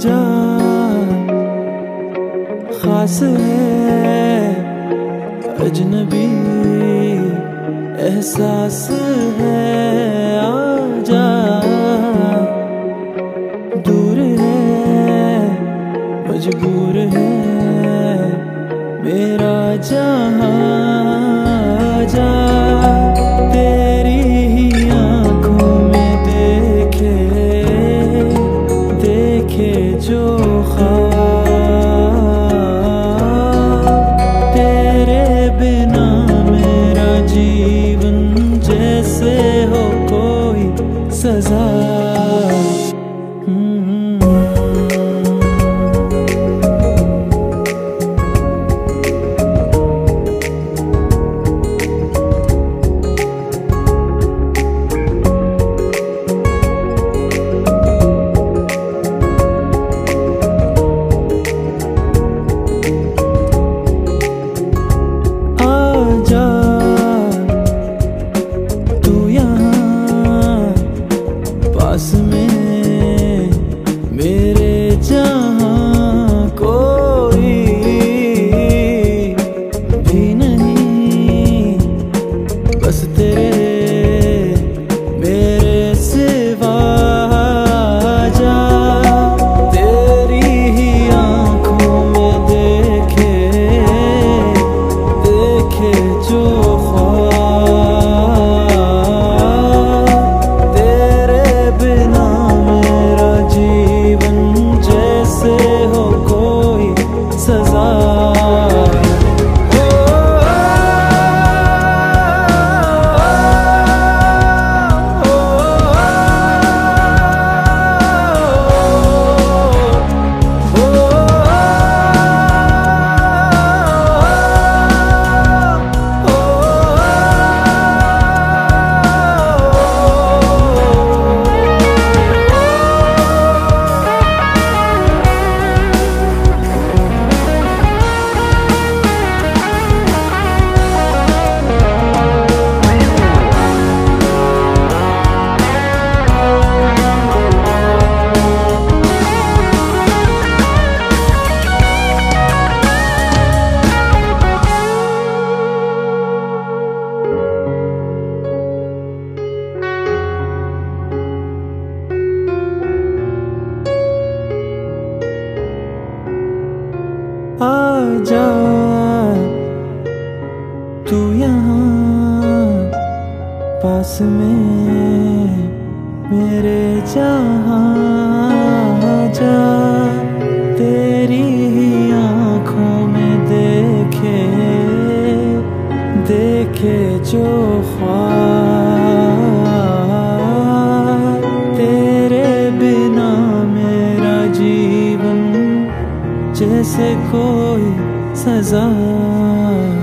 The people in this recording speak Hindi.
जान खास है अजनबी एहसास है, आ जा। दूर है, मजबूर है मेरा जहाँ जा। सजा पास में तू यहाँ पास में मेरे जहाँ जा। तेरी ही आँखों में देखे देखे जो ख्वाब कोई सजा।